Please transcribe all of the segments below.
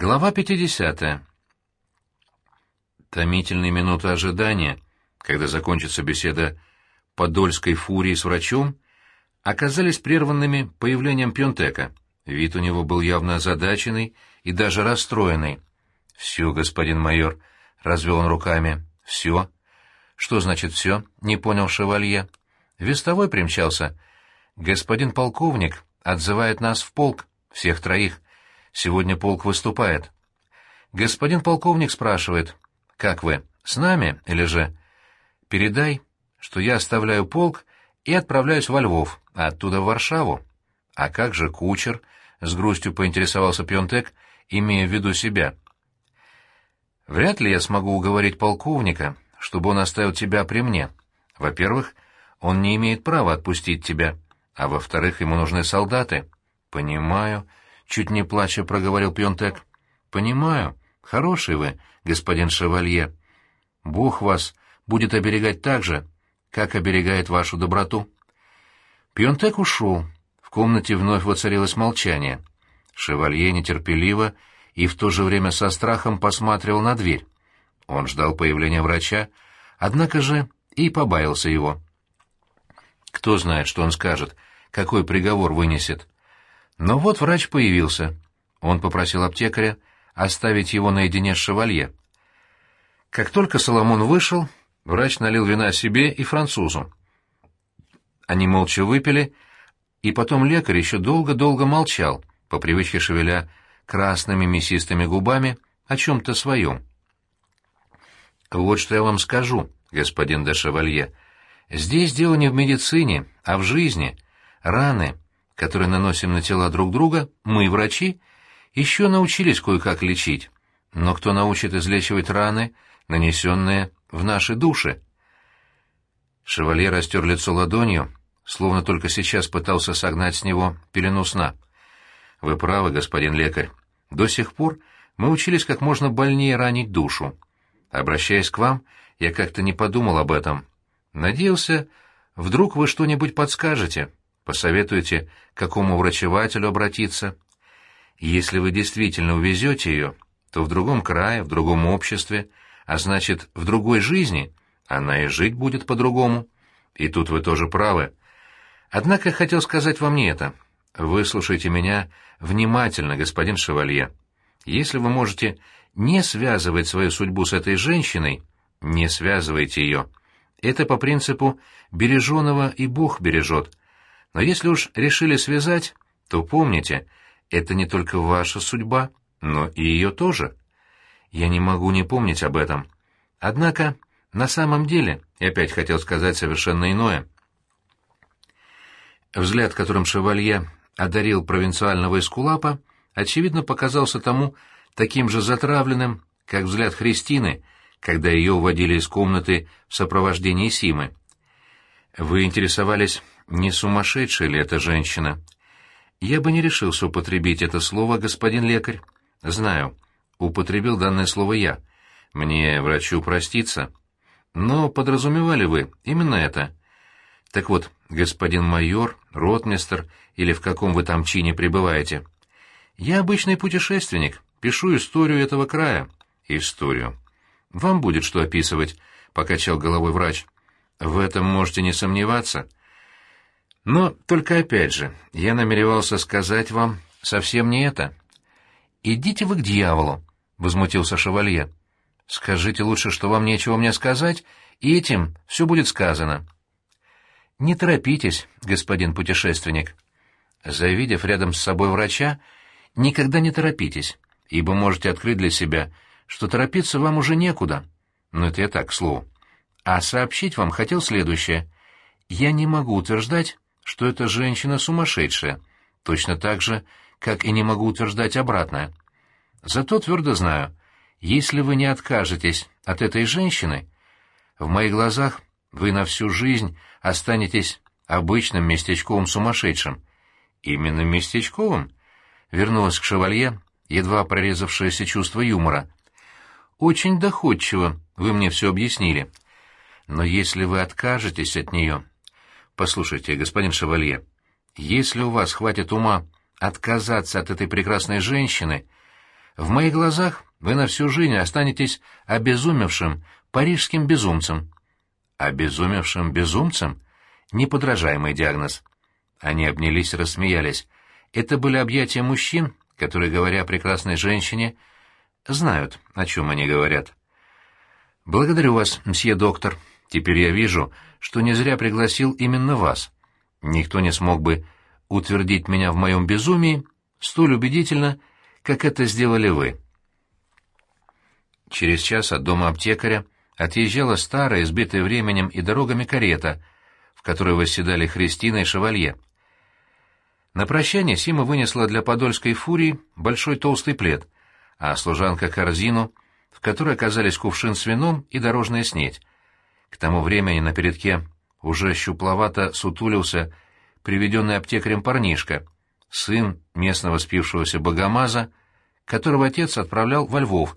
Глава 50. Томительные минуты ожидания, когда закончится беседа подольской фурии с врачом, оказались прерванными появлением Пьонтека. Вид у него был явно озадаченный и даже расстроенный. «Все, господин майор», — развел он руками, — «все». «Что значит «все»?» — не понял шевалье. «Вестовой примчался. Господин полковник отзывает нас в полк, всех троих». Сегодня полк выступает. Господин полковник спрашивает, как вы, с нами или же? Передай, что я оставляю полк и отправляюсь во Львов, а оттуда в Варшаву. А как же кучер? С грустью поинтересовался Пионтек, имея в виду себя. Вряд ли я смогу уговорить полковника, чтобы он оставил тебя при мне. Во-первых, он не имеет права отпустить тебя, а во-вторых, ему нужны солдаты. Понимаю, — чуть не плача проговорил Пьонтек. «Понимаю. Хороший вы, господин Шевалье. Бог вас будет оберегать так же, как оберегает вашу доброту». Пьонтек ушел. В комнате вновь воцарилось молчание. Шевалье нетерпеливо и в то же время со страхом посматривал на дверь. Он ждал появления врача, однако же и побаился его. Кто знает, что он скажет, какой приговор вынесет. Но вот врач появился. Он попросил аптекаря оставить его наедине с шевалье. Как только Соломон вышел, врач налил вина себе и французу. Они молча выпили, и потом лекарь еще долго-долго молчал, по привычке шевеля красными мясистыми губами о чем-то своем. «Вот что я вам скажу, господин де Шевалье. Здесь дело не в медицине, а в жизни. Раны, которые наносим на тела друг друга, мы, врачи, еще научились кое-как лечить. Но кто научит излечивать раны, нанесенные в наши души? Шевалье растер лицо ладонью, словно только сейчас пытался согнать с него пелену сна. «Вы правы, господин лекарь. До сих пор мы учились как можно больнее ранить душу. Обращаясь к вам, я как-то не подумал об этом. Надеялся, вдруг вы что-нибудь подскажете» посоветуете, к какому врачевателю обратиться. Если вы действительно увезете ее, то в другом крае, в другом обществе, а значит, в другой жизни, она и жить будет по-другому. И тут вы тоже правы. Однако хотел сказать вам не это. Выслушайте меня внимательно, господин Шевалье. Если вы можете не связывать свою судьбу с этой женщиной, не связывайте ее. Это по принципу «береженого и Бог бережет», но если уж решили связать, то помните, это не только ваша судьба, но и ее тоже. Я не могу не помнить об этом. Однако, на самом деле, я опять хотел сказать совершенно иное. Взгляд, которым шевалье одарил провинциального эскулапа, очевидно показался тому таким же затравленным, как взгляд Христины, когда ее уводили из комнаты в сопровождении Симы. Вы интересовались, не сумасшедшая ли эта женщина? Я бы не решился употребить это слово, господин лекарь. Знаю, употребил данное слово я. Мне, врачу, проститься. Но подразумевали вы именно это. Так вот, господин майор, ротмистер или в каком вы там чине пребываете. Я обычный путешественник, пишу историю этого края. Историю. Вам будет что описывать, — покачал головой врач. В этом можете не сомневаться. — но только опять же, я намеревался сказать вам совсем не это. «Идите вы к дьяволу», — возмутился шевалье. «Скажите лучше, что вам нечего мне сказать, и этим все будет сказано». «Не торопитесь, господин путешественник». Завидев рядом с собой врача, никогда не торопитесь, ибо можете открыть для себя, что торопиться вам уже некуда. Но это я так, к слову. А сообщить вам хотел следующее. Я не могу утверждать, что эта женщина сумасшедшая, точно так же, как и не могу утверждать обратное. Зато твердо знаю, если вы не откажетесь от этой женщины, в моих глазах вы на всю жизнь останетесь обычным местечковым сумасшедшим. Именно местечковым? Вернулась к шевалье, едва прорезавшееся чувство юмора. Очень доходчиво вы мне все объяснили. Но если вы откажетесь от нее, Послушайте, господин Шевалье, если у вас хватит ума отказаться от этой прекрасной женщины, В моих глазах вы на всю жизнь останетесь обезумевшим парижским безумцем». «Обезумевшим безумцем?» Неподражаемый диагноз. Они обнялись и рассмеялись. Это были объятия мужчин, которые, говоря о прекрасной женщине, знают, о чем они говорят. «Благодарю вас, мсье доктор. Теперь я вижу, что не зря пригласил именно вас. Никто не смог бы утвердить меня в моем безумии столь убедительно, как это сделали вы». Через час от дома аптекаря отъезжала старая, избитая временем и дорогами карета, в которой восседали Христина и Шевалье. На прощание Сима вынесла для подольской фурии большой толстый плед, а служанка — корзину, в которой оказались кувшин с вином и дорожная снеть. К тому времени на передке уже щупловато сутулился приведенный аптекарем парнишка, сын местного спившегося богомаза, которого отец отправлял во Львов,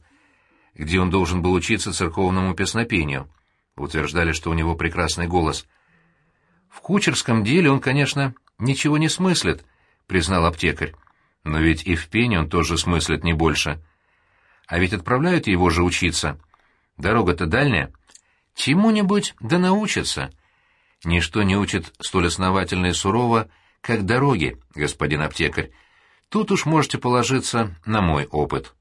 где он должен был учиться церковному песнопению. Утверждали, что у него прекрасный голос. В кучерском деле он, конечно, ничего не смыслит, признал аптекарь. Но ведь и в пене он тоже смыслит не больше. А ведь отправляют его же учиться. Дорога-то дальняя. Чему-нибудь да научится. Ничто не учит столь основательно и сурово, как дороги, господин аптекарь. Тут уж можете положиться на мой опыт.